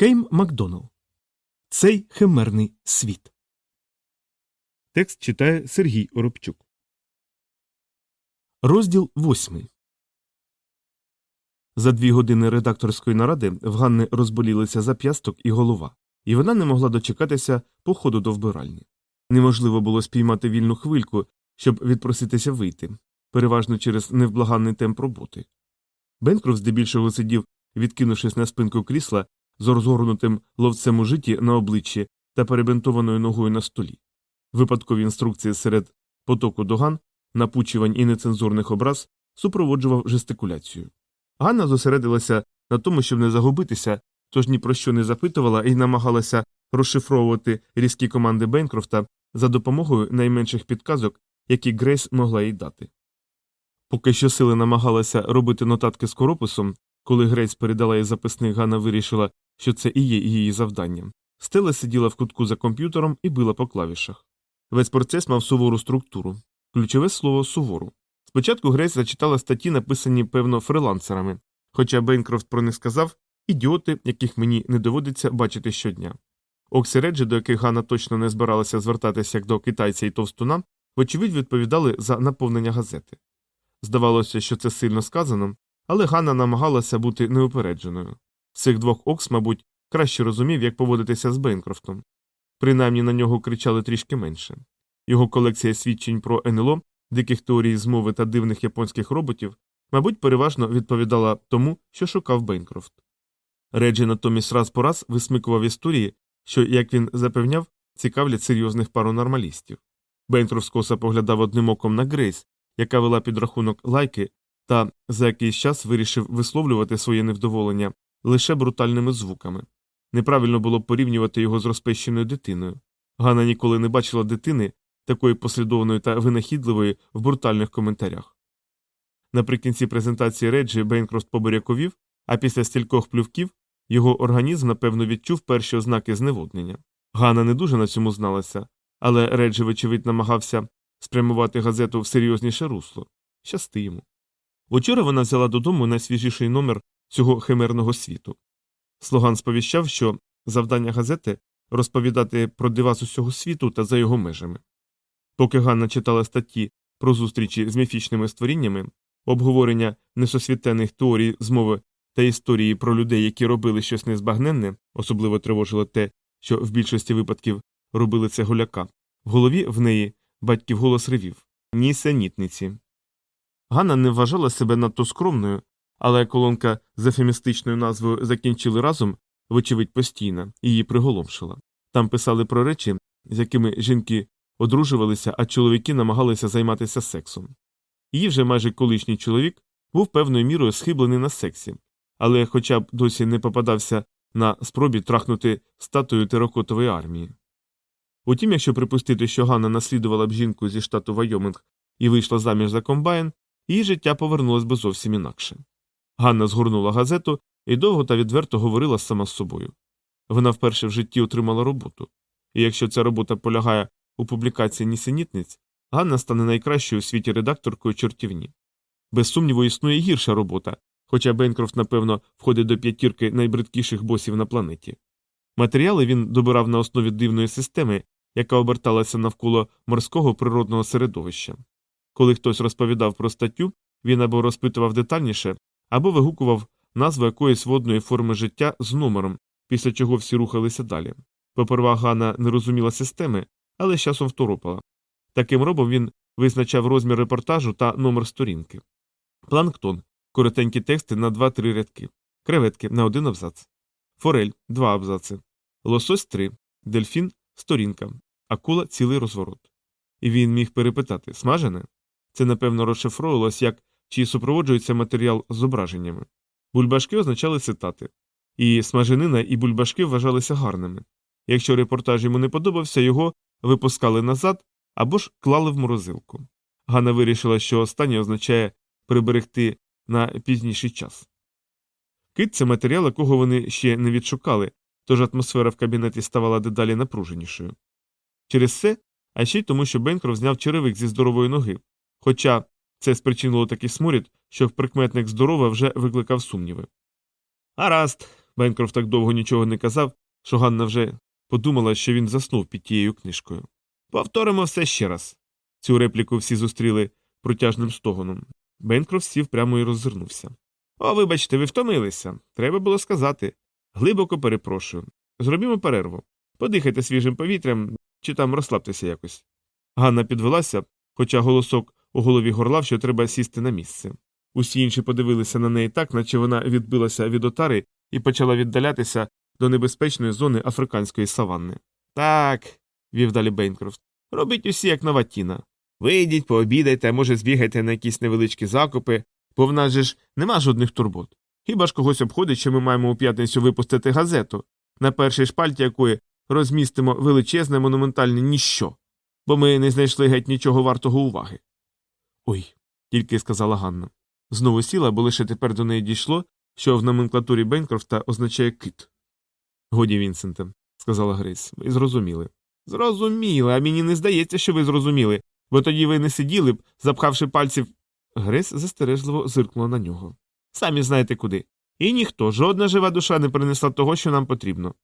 Кейм Макдоналл. Цей химерний світ. Текст читає Сергій Оробчук. Розділ восьмий. За дві години редакторської наради в Ганни розболілися зап'ясток і голова, і вона не могла дочекатися походу до вбиральні. Неможливо було спіймати вільну хвильку, щоб відпроситися вийти, переважно через невблаганний темп роботи. Бенкроф здебільшого сидів, відкинувшись на спинку крісла з розгорнутим ловцем у житті на обличчі та перебинтованою ногою на столі. Випадкові інструкції серед потоку доган, напучувань і нецензурних образ супроводжував жестикуляцію. Ганна зосередилася на тому, щоб не загубитися, тож ні про що не запитувала і намагалася розшифровувати різкі команди Бенкрофта за допомогою найменших підказок, які Грейс могла їй дати. Поки що сили намагалася робити нотатки з корописом, коли Грейс передала їй записник, Ганна вирішила, що це і є її завданням. Стела сиділа в кутку за комп'ютером і била по клавішах. Весь процес мав сувору структуру. Ключове слово сувору. Спочатку Грейс зачитала статті, написані, певно, фрилансерами, хоча Бейнкрофт про них сказав ідіоти, яких мені не доводиться бачити щодня. Оксі Реджі, до яких Ганна точно не збиралася звертатися як до китайця і товстуна, вочевидь відповідали за наповнення газети. Здавалося, що це сильно сказано, але Ганна намагалася бути неупередженою. Цих двох Окс, мабуть, краще розумів, як поводитися з Бейнкрофтом. Принаймні на нього кричали трішки менше. Його колекція свідчень про НЛО, диких теорій змови та дивних японських роботів, мабуть, переважно відповідала тому, що шукав Бейнкрофт. Реджі натомість раз по раз висмикував історії, що, як він запевняв, цікавлять серйозних паранормалістів. Бейнкрофт скоса поглядав одним оком на Грейс, яка вела підрахунок лайки, та за якийсь час вирішив висловлювати своє невдоволення лише брутальними звуками. Неправильно було порівнювати його з розпещеною дитиною. Ганна ніколи не бачила дитини, такої послідовної та винахідливої в брутальних коментарях. Наприкінці презентації Реджі Бейнкрофт побуряковів, а після стількох плювків його організм, напевно, відчув перші ознаки зневоднення. Ганна не дуже на цьому зналася, але Реджі, вочевидь, намагався спрямувати газету в серйозніше русло. Щасти йому. Вчора вона взяла додому найсвіжіший номер цього химерного світу. Слоган сповіщав, що завдання газети розповідати про дива з усього світу та за його межами. Поки Ганна читала статті про зустрічі з міфічними створіннями, обговорення несосвітенних теорій змови та історії про людей, які робили щось незбагненне, особливо тривожило те, що в більшості випадків робили це голяка, в голові в неї батьків голос ревів нісенітниці. Ганна не вважала себе надто скромною, але колонка з ефемістичною назвою закінчили разом, вочевидь, постійно, її приголомшила. Там писали про речі, з якими жінки одружувалися, а чоловіки намагалися займатися сексом. Її вже майже колишній чоловік був певною мірою схиблений на сексі, але хоча б досі не попадався на спробі трахнути статую теракотової армії. Утім, якщо припустити, що Ганна наслідувала б жінку зі штату Вайоминг і вийшла заміж за комбайн, її життя повернулось би зовсім інакше. Ганна згорнула газету і довго та відверто говорила сама з собою. Вона вперше в житті отримала роботу, і якщо ця робота полягає у публікації нісенітниць, Ганна стане найкращою у світі редакторкою чортівні. Без сумніву, існує гірша робота, хоча Бенкрофт, напевно, входить до п'ятірки найбридкіших босів на планеті. Матеріали він добирав на основі дивної системи, яка оберталася навколо морського природного середовища. Коли хтось розповідав про статтю, він або розпитував детальніше, або вигукував назву якоїсь водної форми життя з номером, після чого всі рухалися далі. Поперва Ганна не розуміла системи, але з часом второпала. Таким робом він визначав розмір репортажу та номер сторінки. Планктон коротенькі тексти на 2-3 рядки, креветки на один абзац, форель два абзаци, лосось 3, дельфін сторінка, акула цілий розворот. І він міг перепитати смажене? Це, напевно, розшифровувалось як чи супроводжується матеріал з зображеннями. Бульбашки означали цитати, і смаженина і бульбашки вважалися гарними. Якщо репортаж йому не подобався, його випускали назад або ж клали в морозилку. Ганна вирішила, що останнє означає приберегти на пізніший час. Кит це матеріал, якого вони ще не відшукали, тож атмосфера в кабінеті ставала дедалі напруженішою. Через це, а ще й тому, що Бенкроф зняв черевик зі здорової ноги, хоча це спричинило такий сморід, що прикметник здорова вже викликав сумніви. Гаразд, Бенкроф так довго нічого не казав, що Ганна вже подумала, що він заснув під тією книжкою. Повторимо все ще раз. Цю репліку всі зустріли протяжним стогоном. Бенкроф сів прямо і роззирнувся. О, вибачте, ви втомилися. Треба було сказати. Глибоко перепрошую. Зробімо перерву. Подихайте свіжим повітрям чи там розслабтеся якось. Ганна підвелася, хоча голосок у голові горлав, що треба сісти на місце. Усі інші подивилися на неї так, наче вона відбилася від отари і почала віддалятися до небезпечної зони африканської саванни. Так, вів далі Бейнкрофт, робіть усі, як нова тіна. Вийдіть, пообідайте, може збігайте на якісь невеличкі закупи, бо в нас же ж нема жодних турбот. Хіба ж когось обходить, що ми маємо у п'ятницю випустити газету, на першій шпальті якої розмістимо величезне монументальне ніщо, бо ми не знайшли геть нічого вартого уваги. Ой, тільки сказала Ганна. Знову сіла, бо лише тепер до неї дійшло, що в номенклатурі Бенкрофта означає кит. Годі, Вінсенте, сказала Грейс, ви зрозуміли. Зрозуміли, а мені не здається, що ви зрозуміли, бо тоді ви не сиділи б, запхавши пальців. Грейс застережливо зиркнула на нього. Самі знаєте куди. І ніхто, жодна жива душа не принесла того, що нам потрібно.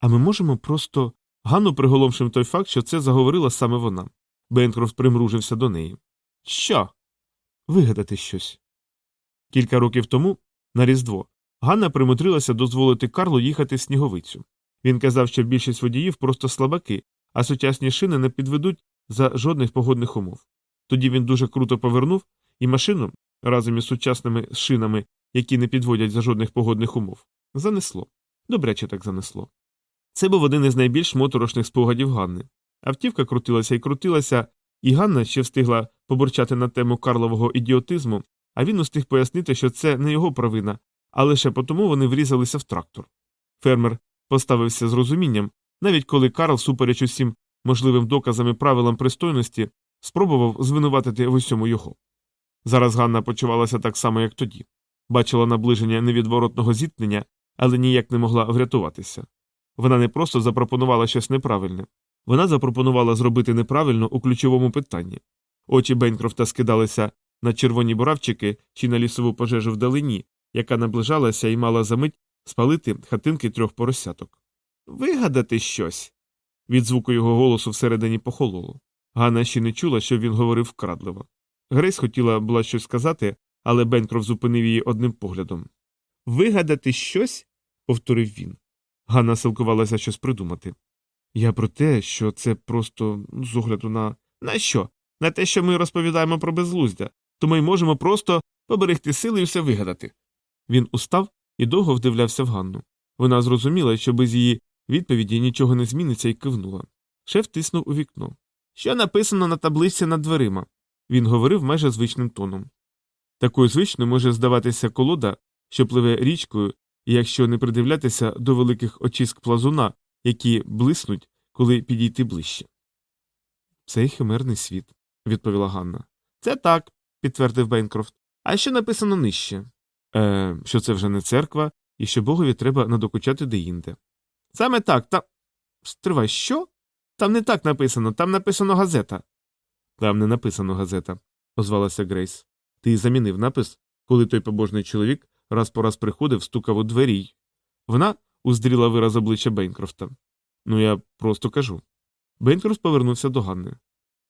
А ми можемо просто. Ганну приголомшив той факт, що це заговорила саме вона. Бенкрофт примружився до неї. Що? Вигадати щось. Кілька років тому, на Різдво, Ганна примудрилася дозволити Карлу їхати в сніговицю. Він казав, що більшість водіїв просто слабаки, а сучасні шини не підведуть за жодних погодних умов. Тоді він дуже круто повернув, і машину разом із сучасними шинами, які не підводять за жодних погодних умов, занесло. Добряче так занесло. Це був один із найбільш моторошних спогадів Ганни. Автівка крутилася і крутилася, і Ганна ще встигла побурчати на тему Карлового ідіотизму, а він устиг пояснити, що це не його провина, а лише потому вони врізалися в трактор. Фермер поставився з розумінням, навіть коли Карл, супереч усім можливим доказам і правилам пристойності, спробував звинуватити в усьому його. Зараз Ганна почувалася так само, як тоді, бачила наближення невідворотного зіткнення, але ніяк не могла врятуватися. Вона не просто запропонувала щось неправильне, вона запропонувала зробити неправильно у ключовому питанні. Очі Бенкрофта скидалися на червоні буравчики чи на лісову пожежу вдалині, яка наближалася і мала за мить спалити хатинки трьох поросяток. Вигадати щось. Від звуку його голосу всередині похололо. Ганна ще не чула, що він говорив вкрадливо. Грейс хотіла була щось сказати, але Бенкроф зупинив її одним поглядом. Вигадати щось? повторив він. Ганна силкувалася щось придумати. Я про те, що це просто ну, з огляду на. На що? На те, що ми розповідаємо про безглуздя, то ми можемо просто поберегти сили і все вигадати. Він устав і довго вдивлявся в Ганну. Вона зрозуміла, що без її відповіді нічого не зміниться і кивнула. Шеф тиснув у вікно. Що написано на таблиці над дверима? Він говорив майже звичним тоном. Такою звичною може здаватися колода, що пливе річкою, і якщо не придивлятися до великих очиск плазуна, які блиснуть, коли підійти ближче. Цей химерний світ, відповіла Ганна. Це так, підтвердив Бейнкрофт. А що написано нижче? Е, Що це вже не церква, і що богові треба надокучати деінде. Саме так, та. Стривай, що? Там не так написано, там написано газета. Там не написано газета, озвалася Грейс. Ти замінив напис, коли той побожний чоловік раз по раз приходив, стукав у двері. Вона уздріла вираз обличчя Бейнкрофта. Ну, я просто кажу. Бейнкрофт повернувся до Ганни.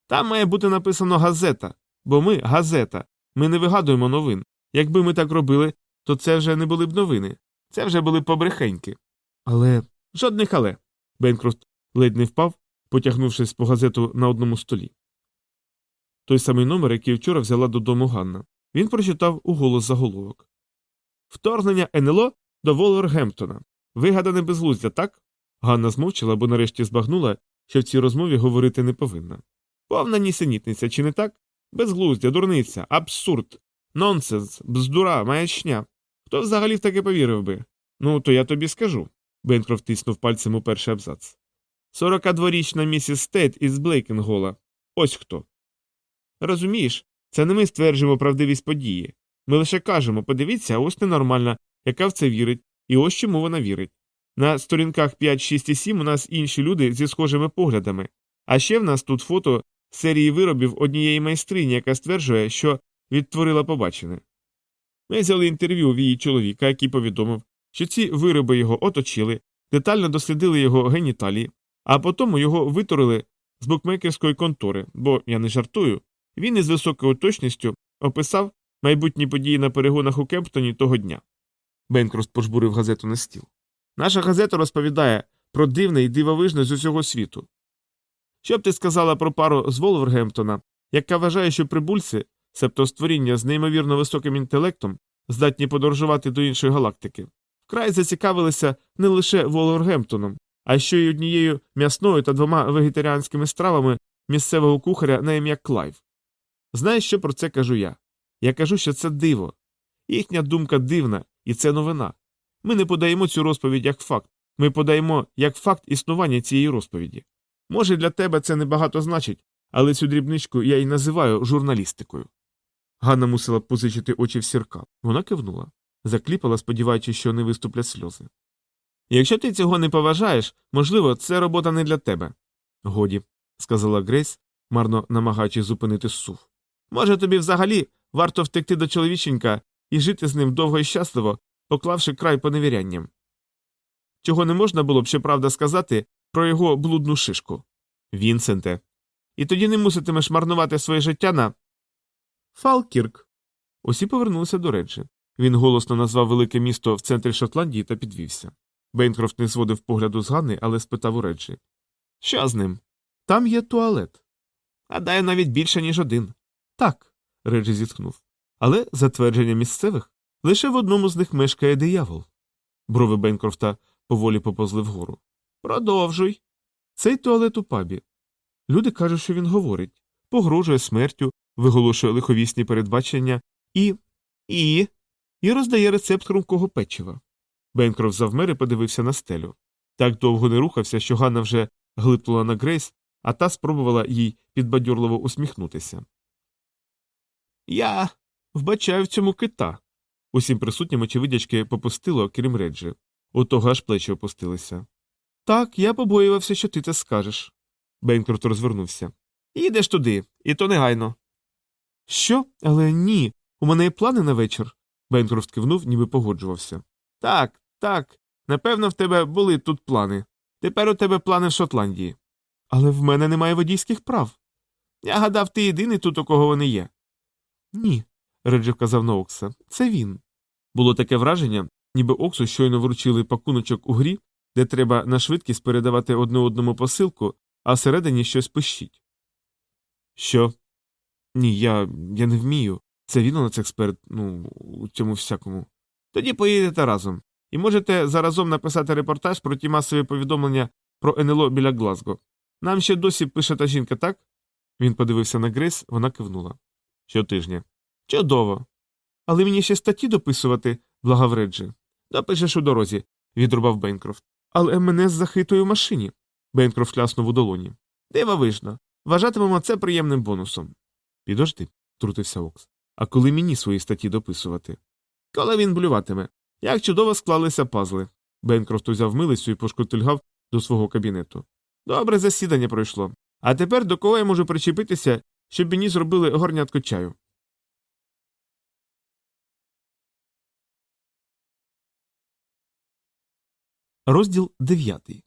Там має бути написано газета, бо ми газета. Ми не вигадуємо новин. Якби ми так робили, то це вже не були б новини. Це вже були побрехеньки. Але. Жодних але. Бенкрофт ледь не впав, потягнувшись по газету на одному столі. Той самий номер, який вчора взяла додому Ганна. Він прочитав у голос заголовок. Вторгнення НЛО до Волвергемптона. Вигадане безглуздя, так? Ганна змовчала, бо нарешті збагнула, що в цій розмові говорити не повинна. Повна нісенітниця, чи не так? Безглуздя, дурниця, абсурд, нонсенс, бздура, маячня. Хто взагалі в таке повірив би? Ну, то я тобі скажу. Бенкрофт тиснув пальцем у перший абзац. Сорокадворічна місіс Стейт із Блейкінгола. Ось хто. Розумієш, це не ми стверджуємо правдивість події. Ми лише кажемо подивіться, ось ненормальна, яка в це вірить, і ось чому вона вірить. На сторінках 5, 6 і 7 у нас інші люди зі схожими поглядами. А ще в нас тут фото серії виробів однієї майстрині, яка стверджує, що відтворила побачене. Ми взяли інтерв'ю в її чоловіка, який повідомив, що ці вироби його оточили, детально дослідили його геніталії, а потім його витурили з букмекерської контори, бо я не жартую. Він із високою точністю описав майбутні події на перегонах у Кемптоні того дня. Бенкрост пожбурив газету на стіл. Наша газета розповідає про дивне і дивовижне з усього світу. Що б ти сказала про пару з Волвергемптона, яка вважає, що прибульці, себто створіння з неймовірно високим інтелектом, здатні подорожувати до іншої галактики, вкрай зацікавилися не лише Волвергемптоном, а ще й однією м'ясною та двома вегетаріанськими стравами місцевого кухаря на ім'я Клайв. Знаєш, що про це кажу я? Я кажу, що це диво. Їхня думка дивна, і це новина. Ми не подаємо цю розповідь як факт, ми подаємо як факт існування цієї розповіді. Може, для тебе це небагато значить, але цю дрібничку я і називаю журналістикою. Ганна мусила позичити очі в сірка. Вона кивнула, закліпала, сподіваючись, що не виступлять сльози. Якщо ти цього не поважаєш, можливо, це робота не для тебе. Годі, сказала Грейс, марно намагаючись зупинити сув. Може, тобі взагалі варто втекти до чоловіченька і жити з ним довго і щасливо, поклавши край поневірянням. Чого не можна було б, щоправда, сказати про його блудну шишку. Вінсенте. І тоді не муситимеш марнувати своє життя на. Фалкірк. Усі повернулися до речі. Він голосно назвав велике місто в центрі Шотландії та підвівся. Бейнкрофт не зводив погляду з Ганни, але спитав у Реджі. Що з ним? Там є туалет. Гадаю, навіть більше, ніж один. Так, Реджі зітхнув. Але, за твердження місцевих, лише в одному з них мешкає диявол. Брови Бенкрофта поволі поповзли вгору. Продовжуй. Цей туалет у пабі. Люди кажуть, що він говорить, погрожує смертю, виголошує лиховісні передбачення і. і. і роздає рецепт хрумкого печива. Бенкрофт завмер і подивився на стелю. Так довго не рухався, що Ганна вже глипнула на Грейс, а та спробувала їй підбадьорливо усміхнутися. Я вбачаю в цьому кита. Усім присутнім очевидячки попустило, крім Реджі. У того аж плечі опустилися. Так, я побоювався, що ти це скажеш. Бенкрофт розвернувся. Їдеш туди, і то негайно. Що? Але ні. У мене є плани на вечір. Бенкрофт кивнув, ніби погоджувався. Так, так. Напевно, в тебе були тут плани. Тепер у тебе плани в Шотландії. Але в мене немає водійських прав. Я гадав, ти єдиний тут, у кого вони є. Ні, Реджі вказав на Окса. Це він. Було таке враження, ніби Оксу щойно вручили пакуночок у грі, де треба на швидкість передавати одне одному посилку, а всередині щось пищить. Що? Ні, я я не вмію. Це він у нас експерт, ну, у цьому всякому. Тоді поїдете разом. І можете заразом написати репортаж про ті масові повідомлення про НЛО біля Глазго. Нам ще досі пише та жінка, так? Він подивився на Грейс, вона кивнула. Щотижня. Чудово. Але мені ще статті дописувати, благав. Допишеш у дорозі, відрубав Бейнкрофт. Але мене захитує в машині. Бейнкрофт ляснув у долоні. Дивовижно. Вважатимемо це приємним бонусом. Підожди, трутився Окс. А коли мені свої статті дописувати? Коли він блюватиме. Як чудово склалися пазли. Бенкрофт узяв милицю і пошкотильгав до свого кабінету. Добре засідання пройшло. А тепер до кого я можу причепитися, щоб мені зробили горнятко чаю? Розділ 9.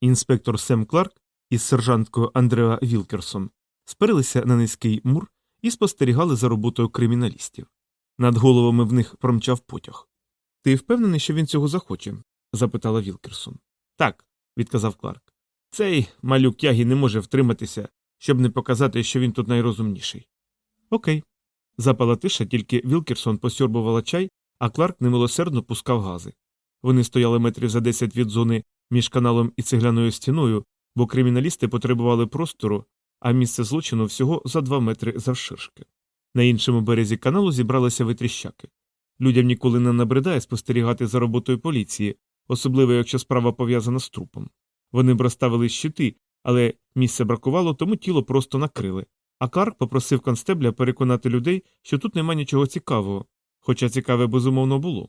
Інспектор Сем Кларк із сержанткою Андреа Вілкерсон сперилися на низький мур і спостерігали за роботою криміналістів. Над головами в них промчав потяг. Ти впевнений, що він цього захоче? запитала Вілкерсон. Так, відказав Кларк. Цей малюк ягі не може втриматися, щоб не показати, що він тут найрозумніший. Окей. Запала тиша, тільки Вілкерсон посьорбувала чай, а Кларк немилосердно пускав гази. Вони стояли метрів за десять від зони між каналом і цегляною стіною, бо криміналісти потребували простору, а місце злочину всього за два метри завширшки. На іншому березі каналу зібралися витріщаки. Людям ніколи не набридає спостерігати за роботою поліції, особливо якщо справа пов'язана з трупом. Вони б розставили щити, але місця бракувало, тому тіло просто накрили. А Кларк попросив констебля переконати людей, що тут нема нічого цікавого, хоча цікаве безумовно було.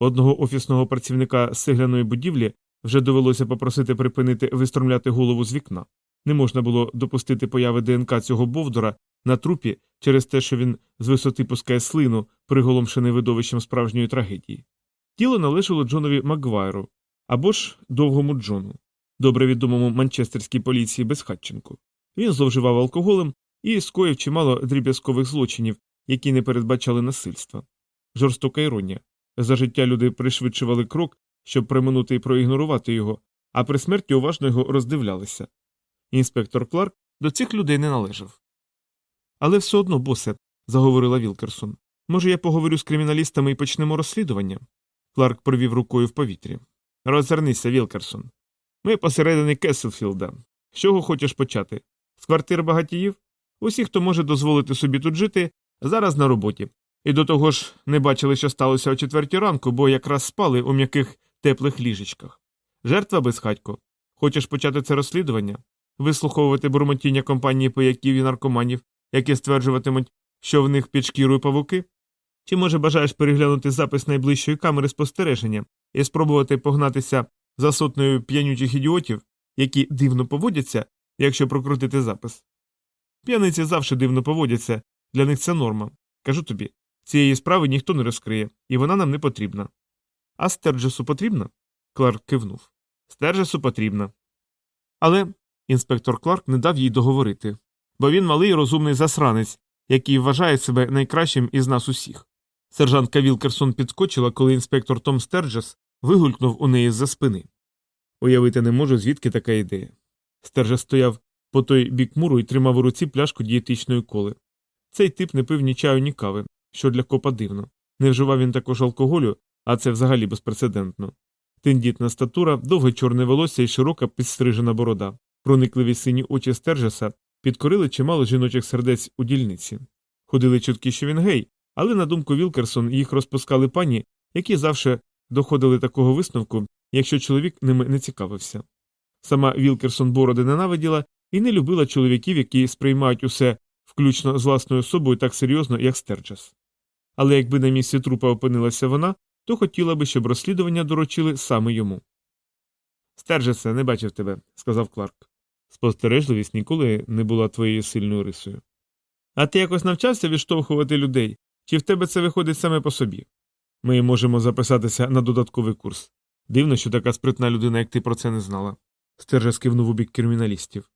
Одного офісного працівника з будівлі вже довелося попросити припинити вистромляти голову з вікна. Не можна було допустити появи ДНК цього бовдора на трупі через те, що він з висоти пускає слину, приголомшений видовищем справжньої трагедії. Тіло належало Джонові Макгвайру або ж довгому Джону, добре відомому манчестерській поліції безхатченку. Він зловживав алкоголем і скоїв чимало дріб'язкових злочинів, які не передбачали насильства. Жорстока іронія. За життя люди пришвидшували крок, щоб приминути і проігнорувати його, а при смерті уважно його роздивлялися. Інспектор Кларк до цих людей не належав. Але все одно, босе, заговорила Вілкерсон. Може, я поговорю з криміналістами і почнемо розслідування? Кларк провів рукою в повітрі. Розвернися, Вілкерсон. Ми посередині Кеселфілда. З чого хочеш почати? З квартир багатіїв? Усі, хто може дозволити собі тут жити, зараз на роботі. І до того ж не бачили, що сталося о четвертій ранку, бо якраз спали у м'яких теплих ліжечках. Жертва безхатько. Хочеш почати це розслідування? Вислуховувати бурмотіння компанії пияків і наркоманів, які стверджуватимуть, що в них під шкірою павуки? Чи може бажаєш переглянути запис найближчої камери спостереження і спробувати погнатися за сотнею п'янючих ідіотів, які дивно поводяться, якщо прокрутити запис? П'яниці завжди дивно поводяться, для них це норма. Кажу тобі, цієї справи ніхто не розкриє, і вона нам не потрібна. А Стерджесу потрібна? Кларк кивнув. Стерджесу потрібна. Але інспектор Кларк не дав їй договорити, бо він малий розумний засранець, який вважає себе найкращим із нас усіх. Сержантка Вілкерсон підскочила, коли інспектор Том Стерджес вигулькнув у неї з-за спини. Уявити не можу, звідки така ідея. Стерджес стояв по той бік муру і тримав у руці пляшку дієтичної коли. Цей тип не пив ні чаю, ні кави, що для копа дивно. Не вживав він також алкоголю, а це взагалі безпрецедентно. Тендітна статура, довге чорне волосся і широка підстрижена борода. Проникливі сині очі Стержеса підкорили чимало жіночих сердець у дільниці. Ходили чутки, що він гей, але на думку Вілкерсон їх розпускали пані, які завжди доходили такого висновку, якщо чоловік ними не цікавився. Сама Вілкерсон бороди ненавиділа і не любила чоловіків, які сприймають усе, включно з власною особою, так серйозно, як Стерджес. Але якби на місці трупа опинилася вона, то хотіла би, щоб розслідування доручили саме йому. Стерджесе, не бачив тебе, сказав Кларк. Спостережливість ніколи не була твоєю сильною рисою. А ти якось навчався відштовхувати людей, чи в тебе це виходить саме по собі? Ми можемо записатися на додатковий курс. Дивно, що така спритна людина, як ти про це не знала. Стержес кивнув у бік криміналістів.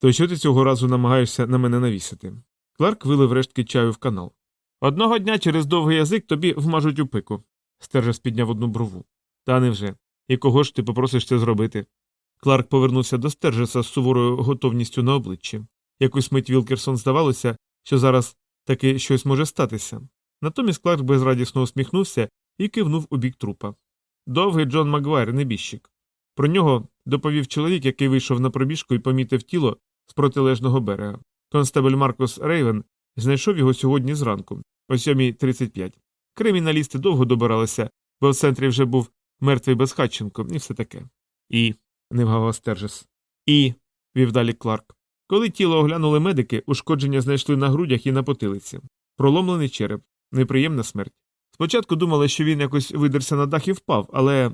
То що ти цього разу намагаєшся на мене навісити? Кларк вилив рештки чаю в канал. Одного дня через довгий язик тобі вмажуть у пику. Стержес підняв одну брову. Та невже. І кого ж ти попросиш це зробити? Кларк повернувся до Стержеса з суворою готовністю на обличчі. Якусь мить Вілкерсон здавалося, що зараз таки щось може статися. Натомість Кларк безрадісно усміхнувся і кивнув у бік трупа. Довгий Джон Магуайр, небіжчик. Про нього доповів чоловік, який вийшов на пробіжку і помітив тіло з протилежного берега. Констебель Маркус Рейвен знайшов його сьогодні зранку, о 7.35. Криміналісти довго добиралися, бо в центрі вже був мертвий безхатченко, і все таке. І. не вгавав Стержес. І. вів далі Кларк. Коли тіло оглянули медики, ушкодження знайшли на грудях і на потилиці. Проломлений череп, неприємна смерть. Спочатку думали, що він якось видерся на дах і впав, але.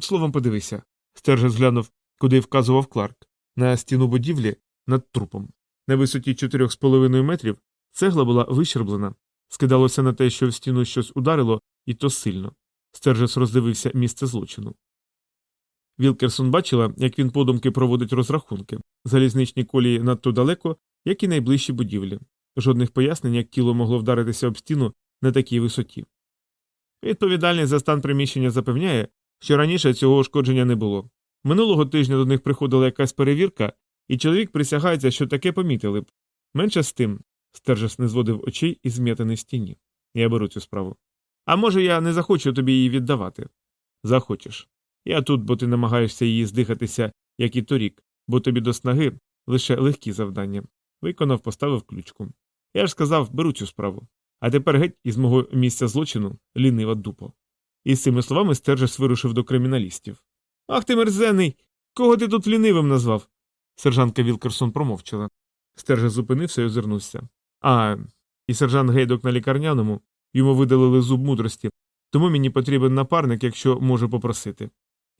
Словом, подивися. Стержес глянув, куди вказував Кларк, на стіну будівлі над трупом. На висоті 4,5 метрів цегла була вищерблена, скидалося на те, що в стіну щось ударило, і то сильно. Стержес роздивився місце злочину. Вілкерсон бачила, як він подумки проводить розрахунки. Залізничні колії надто далеко, як і найближчі будівлі. Жодних пояснень, як тіло могло вдаритися об стіну на такій висоті. Відповідальність за стан приміщення запевняє, що раніше цього ушкодження не було. Минулого тижня до них приходила якась перевірка, і чоловік присягається, що таке помітили б. Менше з тим, Стержес не зводив очей із зм'ятини стіні. Я беру цю справу. А може, я не захочу тобі її віддавати? Захочеш. Я тут, бо ти намагаєшся її здихатися, як і торік, бо тобі до снаги лише легкі завдання. Виконав, поставив ключку. Я ж сказав, беру цю справу. А тепер геть із мого місця злочину лінива дупо. І з цими словами Стержес вирушив до криміналістів. Ах ти мерзений! Кого ти тут лінивим назвав? Сержантка Вілкерсон промовчала. Стержес зупинився і озирнувся. А, і сержант Гейдок на лікарняному йому видалили зуб мудрості, тому мені потрібен напарник, якщо можу попросити.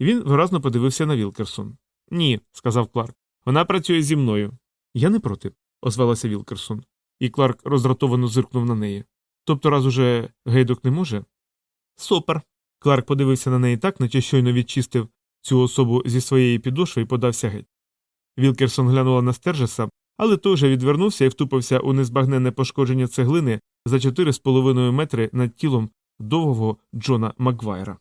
Він виразно подивився на Вілкерсон. Ні, сказав Кларк. Вона працює зі мною. Я не проти, озвалася Вілкерсон. І Кларк роздратовано зиркнув на неї. Тобто раз уже гейдок не може? Супер. Кларк подивився на неї так, наче щойно відчистив цю особу зі своєї підошви і подався геть. Вілкерсон глянула на Стержеса, але той же відвернувся і втупився у незбагненне пошкодження цеглини за 4,5 метри над тілом довгого Джона Макгвайра.